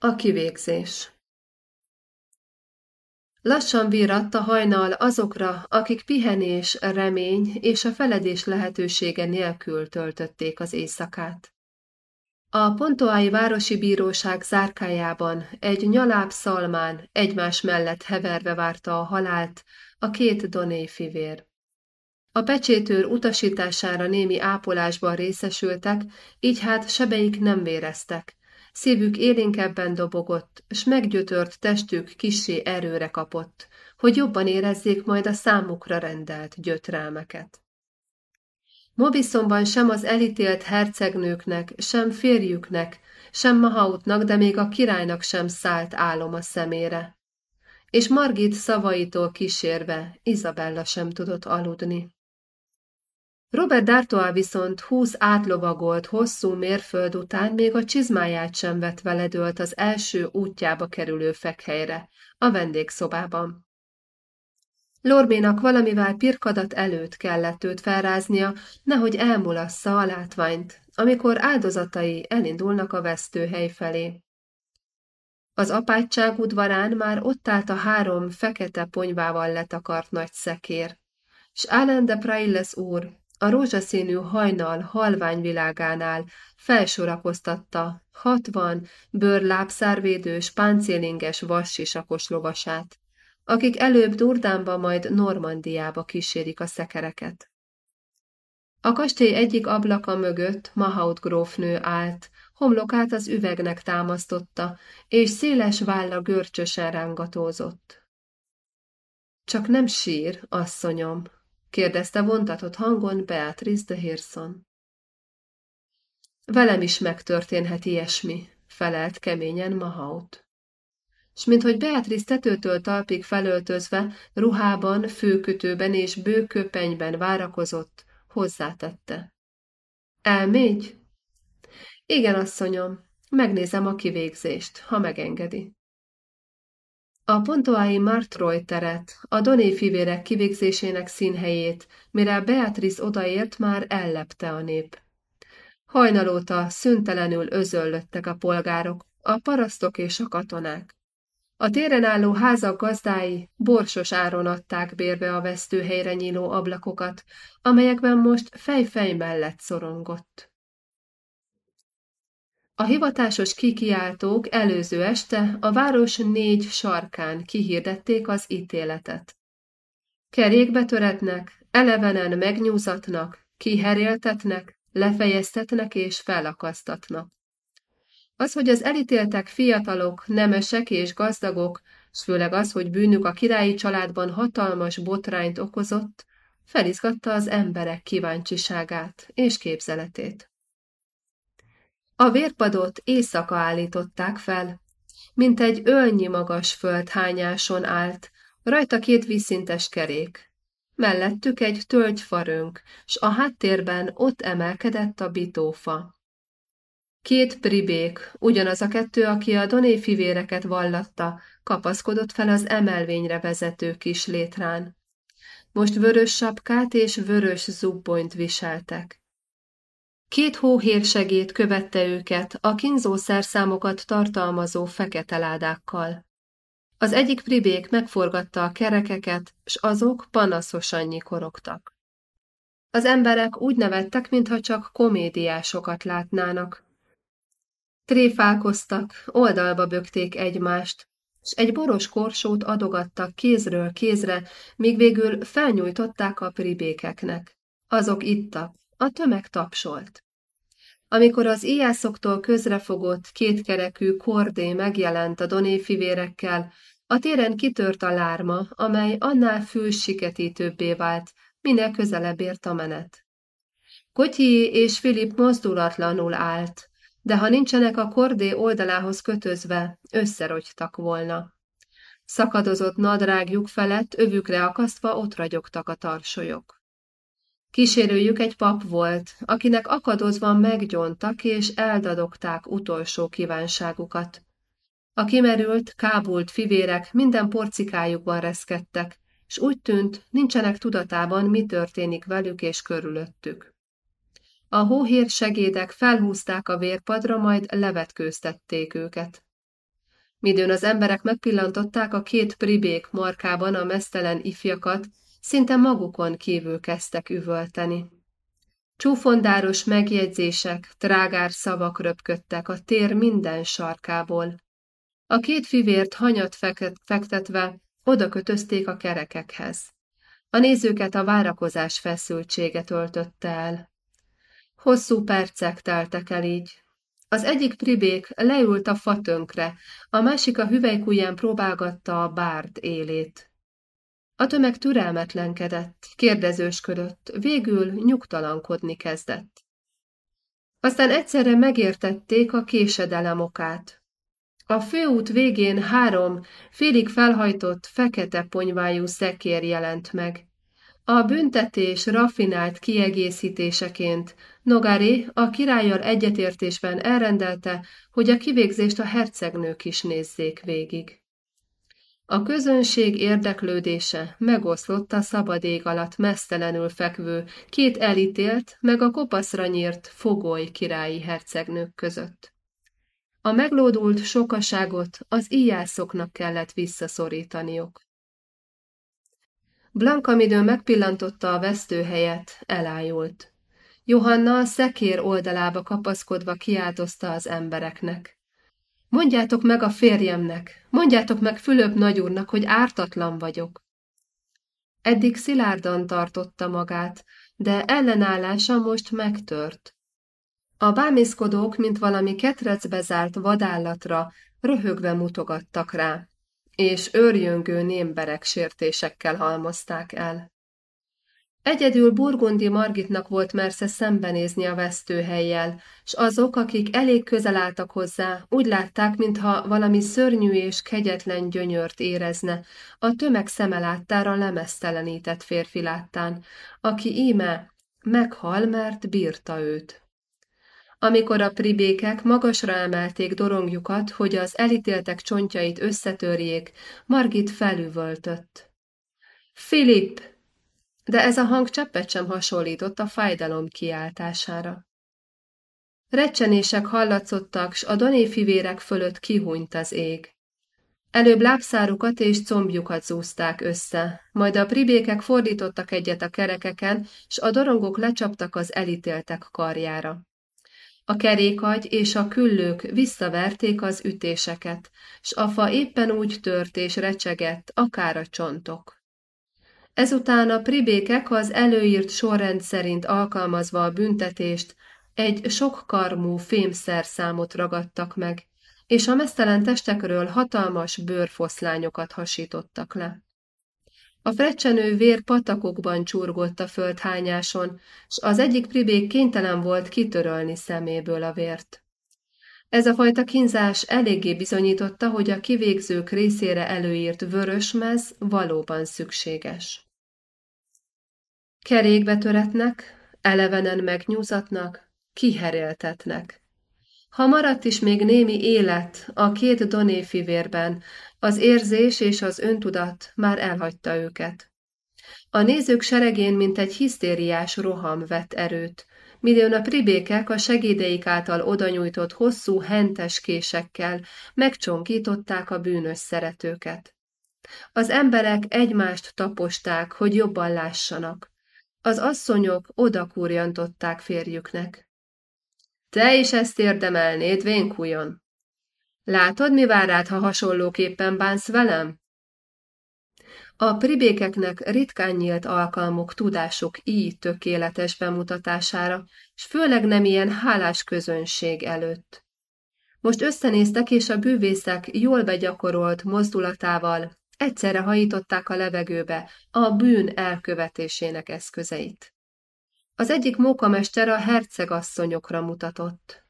A kivégzés Lassan virradt a hajnal azokra, akik pihenés, remény és a feledés lehetősége nélkül töltötték az éjszakát. A Pontoái Városi Bíróság zárkájában egy nyaláb szalmán egymás mellett heverve várta a halált a két Doné fivér. A pecsétőr utasítására némi ápolásban részesültek, így hát sebeik nem véreztek. Szívük élénkebben dobogott, s meggyötört testük kissé erőre kapott, hogy jobban érezzék majd a számukra rendelt gyötrelmeket. Mobiszonban sem az elítélt hercegnőknek, sem férjüknek, sem Mahautnak, de még a királynak sem szállt álom a szemére. És Margit szavaitól kísérve Izabella sem tudott aludni. Robert D'Artois viszont húsz átlovagolt hosszú mérföld után még a csizmáját sem vett veledőlt az első útjába kerülő fekhelyre, a vendégszobában. Lorménak valamivel pirkadat előtt kellett őt felráznia, nehogy elmulassza a látványt, amikor áldozatai elindulnak a vesztőhely felé. Az apátság udvarán már ott állt a három fekete ponyvával letakart nagy szekér, s Alain de Prailles úr a rózsaszínű hajnal halványvilágánál felsorakoztatta hatvan bőrlábszárvédős, páncélinges vassisakos lovasát, akik előbb Durdánba, majd Normandiába kísérik a szekereket. A kastély egyik ablaka mögött Mahaut grófnő állt, homlokát az üvegnek támasztotta, és széles válla görcsösen rángatózott. Csak nem sír, asszonyom, kérdezte vontatott hangon Beatrice de Hirson. Velem is megtörténhet ilyesmi, felelt keményen Mahaut. S minthogy Beatrice tetőtől talpig felöltözve, ruhában, főkötőben és bőköpenyben várakozott, hozzátette. Elmégy? Igen, asszonyom, megnézem a kivégzést, ha megengedi. A pontoái Martroy teret, a Doné fivérek kivégzésének színhelyét, mire Beatrice odaért, már ellepte a nép. Hajnalóta szüntelenül özöllöttek a polgárok, a parasztok és a katonák. A téren álló házak gazdái borsos áron adták bérbe a vesztőhelyre nyíló ablakokat, amelyekben most fej-fej mellett szorongott. A hivatásos kikiáltók előző este a város négy sarkán kihirdették az ítéletet. Kerékbe töretnek, elevenen megnyúzatnak, kiheréltetnek, lefejeztetnek és felakasztatnak. Az, hogy az elítéltek fiatalok, nemesek és gazdagok, s főleg az, hogy bűnük a királyi családban hatalmas botrányt okozott, felizgatta az emberek kíváncsiságát és képzeletét. A vérpadot éjszaka állították fel, mint egy ölnyi magas földhányáson állt, rajta két vízszintes kerék. Mellettük egy tölgyfarönk, s a háttérben ott emelkedett a bitófa. Két pribék, ugyanaz a kettő, aki a Doné fivéreket vallatta, kapaszkodott fel az emelvényre vezető kis létrán. Most vörös sapkát és vörös zubbonyt viseltek. Két hóhérsegét követte őket a kínzószerszámokat tartalmazó fekete ládákkal. Az egyik pribék megforgatta a kerekeket, s azok panaszosan nyikorogtak. Az emberek úgy nevettek, mintha csak komédiásokat látnának. Tréfálkoztak, oldalba bökték egymást, s egy boros korsót adogattak kézről kézre, míg végül felnyújtották a pribékeknek. Azok ittak, a tömeg tapsolt. Amikor az íjászoktól közrefogott, kétkerekű kordé megjelent a doné fivérekkel, a téren kitört a lárma, amely annál fülsiketítőbbé vált, minél közelebb ért a menet. Kotyi és Filip mozdulatlanul állt, de ha nincsenek a kordé oldalához kötözve, összerogytak volna. Szakadozott nadrágjuk felett övükre akasztva ott ragyogtak a tarsolyok. Kísérőjük egy pap volt, akinek akadozva meggyontak és eldadogták utolsó kívánságukat. A kimerült, kábult fivérek minden porcikájukban reszkedtek, s úgy tűnt, nincsenek tudatában, mi történik velük és körülöttük. A hóhér segédek felhúzták a vérpadra, majd levetkőztették őket. Midőn az emberek megpillantották a két pribék markában a mesztelen ifjakat, szinte magukon kívül kezdtek üvölteni. Csúfondáros megjegyzések, trágár szavak röpködtek a tér minden sarkából. A két fivért hanyat fektetve oda kötözték a kerekekhez. A nézőket a várakozás feszültsége töltötte el. Hosszú percek teltek el így. Az egyik pribék leült a fatönkre, a másik a hüvelykujján próbálgatta a bárd élét. A tömeg türelmetlenkedett, kérdezősködött, végül nyugtalankodni kezdett. Aztán egyszerre megértették a késedelem okát. A főút végén három, félig felhajtott, fekete ponyvájú szekér jelent meg. A büntetés raffinált kiegészítéseként Nogari a királlyal egyetértésben elrendelte, hogy a kivégzést a hercegnők is nézzék végig. A közönség érdeklődése megoszlott a szabad ég alatt mesztelenül fekvő, két elítélt, meg a kopaszra nyírt fogoly királyi hercegnők között. A meglódult sokaságot az íjászoknak kellett visszaszorítaniuk. Blanka midő megpillantotta a vesztőhelyet, elájult. Johanna a szekér oldalába kapaszkodva kiáltozta az embereknek. Mondjátok meg a férjemnek, mondjátok meg Fülöp nagyúrnak, hogy ártatlan vagyok. Eddig szilárdan tartotta magát, de ellenállása most megtört. A bámészkodók, mint valami ketrecbe zárt vadállatra, röhögve mutogattak rá, és őrjöngő némberek sértésekkel halmozták el. Egyedül Burgundi Margitnak volt mersze szembenézni a vesztőhelyjel, s azok, akik elég közel álltak hozzá, úgy látták, mintha valami szörnyű és kegyetlen gyönyört érezne, a tömeg szeme láttára lemesztelenített férfi láttán, aki íme meghal, mert bírta őt. Amikor a pribékek magasra emelték dorongjukat, hogy az elítéltek csontjait összetörjék, Margit felüvöltött. Filip! De ez a hang cseppet sem hasonlított a fájdalom kiáltására. Recsenések hallatszottak, s a donéfivérek fölött kihúnyt az ég. Előbb lábszárukat és combjukat zúzták össze, majd a pribékek fordítottak egyet a kerekeken, s a dorongok lecsaptak az elítéltek karjára. A kerékagy és a küllők visszaverték az ütéseket, s a fa éppen úgy tört és recsegett, akár a csontok. Ezután a pribékek az előírt sorrend szerint alkalmazva a büntetést egy sokkarmú fémszerszámot ragadtak meg, és a mesztelen testekről hatalmas bőrfoszlányokat hasítottak le. A frecsenő vér patakokban csurgott a földhányáson, s az egyik pribék kénytelen volt kitörölni szeméből a vért. Ez a fajta kínzás eléggé bizonyította, hogy a kivégzők részére előírt vörösmez valóban szükséges. Kerékbe töretnek, elevenen megnyúzatnak, kiheréltetnek. Ha maradt is még némi élet a két doné fivérben, az érzés és az öntudat már elhagyta őket. A nézők seregén, mint egy hisztériás roham vett erőt, midőn a pribékek a segédeik által odanyújtott hosszú hentes késekkel megcsonkították a bűnös szeretőket. Az emberek egymást taposták, hogy jobban lássanak. Az asszonyok odakúrjantották férjüknek. Te is ezt érdemelnéd, vénkújon! Látod, mi vár rád, ha hasonlóképpen bánsz velem? A pribékeknek ritkán nyílt alkalmuk tudásuk így tökéletes bemutatására, s főleg nem ilyen hálás közönség előtt. Most összenéztek, és a bűvészek jól begyakorolt mozdulatával egyszerre hajították a levegőbe a bűn elkövetésének eszközeit. Az egyik mókamester a hercegasszonyokra mutatott.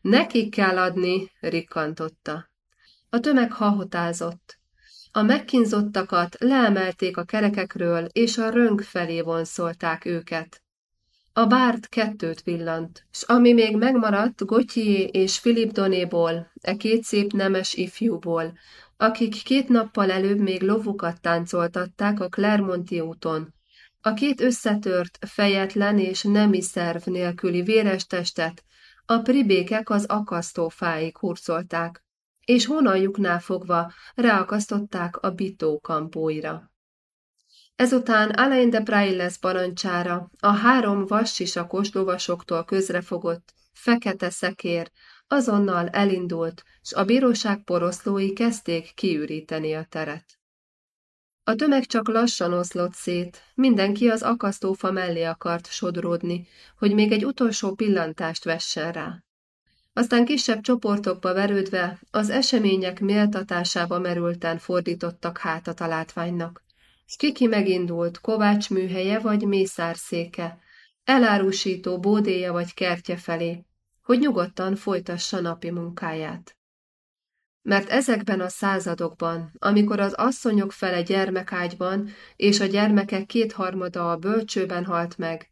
Nekik kell adni, rikkantotta. A tömeg hahotázott. A megkínzottakat leemelték a kerekekről, és a rönk felé vonszolták őket. A bárt kettőt villant, s ami még megmaradt Gotyié és Filip Donéból, e két szép nemes ifjúból, akik két nappal előbb még lovukat táncoltatták a Clermonti úton, a két összetört, fejetlen és nemi szerv nélküli véres testet a pribékek az akasztófáig hurcolták, és hónaljuknál fogva ráakasztották a bitó kampóira. Ezután Alain de Brailles parancsára a három vassisakos lovasoktól közrefogott, fekete szekér azonnal elindult, s a bíróság poroszlói kezdték kiüríteni a teret. A tömeg csak lassan oszlott szét, mindenki az akasztófa mellé akart sodródni, hogy még egy utolsó pillantást vessen rá. Aztán kisebb csoportokba verődve az események méltatásába merülten fordítottak hátat a látványnak. Kiki megindult, Kovács műhelye vagy mészárszéke, elárusító bódéja vagy kertje felé, hogy nyugodtan folytassa napi munkáját. Mert ezekben a századokban, amikor az asszonyok fele gyermekágyban és a gyermekek kétharmada a bölcsőben halt meg,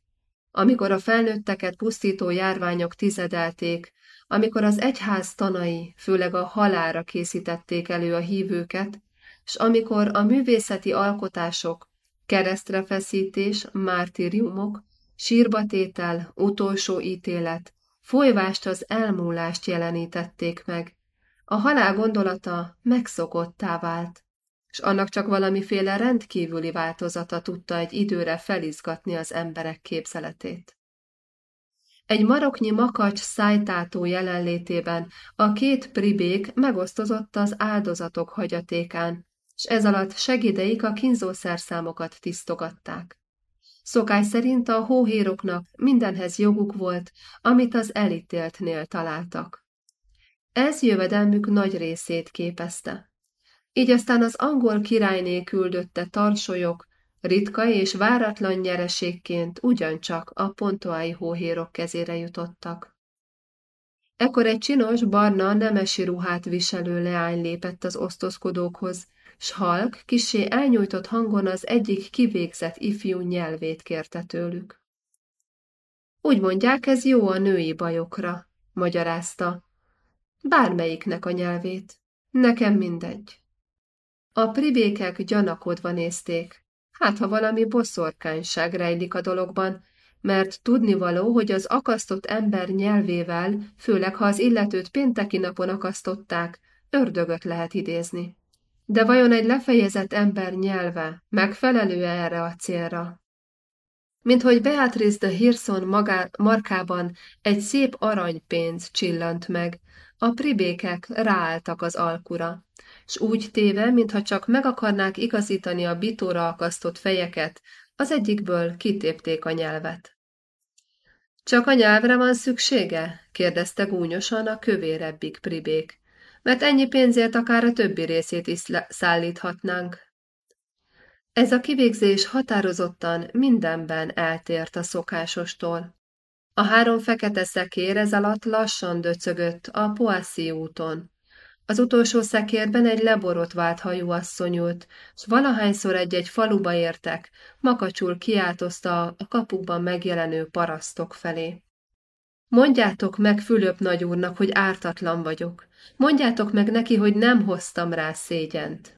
amikor a felnőtteket pusztító járványok tizedelték, amikor az egyház tanai főleg a halára készítették elő a hívőket, s amikor a művészeti alkotások, keresztrefeszítés, mártiriumok, sírbatétel, utolsó ítélet, folyvást az elmúlást jelenítették meg. A halál gondolata megszokottá vált, s annak csak valamiféle rendkívüli változata tudta egy időre felizgatni az emberek képzeletét. Egy maroknyi makacs szájtátó jelenlétében a két pribék megosztozott az áldozatok hagyatékán, s ez alatt segédeik a kínzószerszámokat tisztogatták. Szokás szerint a hóhéroknak mindenhez joguk volt, amit az elítéltnél találtak. Ez jövedelmük nagy részét képezte. Így aztán az angol királyné küldötte tarsolyok, ritka és váratlan nyereségként ugyancsak a pontoái hóhérok kezére jutottak. Ekkor egy csinos, barna, nemesi ruhát viselő leány lépett az osztozkodókhoz, s halk, kisé elnyújtott hangon az egyik kivégzett ifjú nyelvét kérte tőlük. Úgy mondják, ez jó a női bajokra, magyarázta. Bármelyiknek a nyelvét. Nekem mindegy. A pribékek gyanakodva nézték. Hát, ha valami boszorkányság rejlik a dologban, mert tudnivaló, hogy az akasztott ember nyelvével, főleg ha az illetőt pénteki napon akasztották, ördögöt lehet idézni. De vajon egy lefejezett ember nyelve megfelelő -e erre a célra? Mint hogy Beatrice de Hirson magá, markában egy szép aranypénz csillant meg, a pribékek ráálltak az alkura, s úgy téve, mintha csak meg akarnák igazítani a bitóra akasztott fejeket, az egyikből kitépték a nyelvet. Csak a nyelvre van szüksége? kérdezte gúnyosan a kövérebbik pribék mert ennyi pénzért akár a többi részét is szállíthatnánk. Ez a kivégzés határozottan mindenben eltért a szokásostól. A három fekete szekér ez alatt lassan döcögött a Poissy úton. Az utolsó szekérben egy leborotvált hajú asszony ült, s valahányszor egy-egy faluba értek, makacsul kiáltozta a kapukban megjelenő parasztok felé. Mondjátok meg Fülöp nagyúrnak, hogy ártatlan vagyok. Mondjátok meg neki, hogy nem hoztam rá szégyent.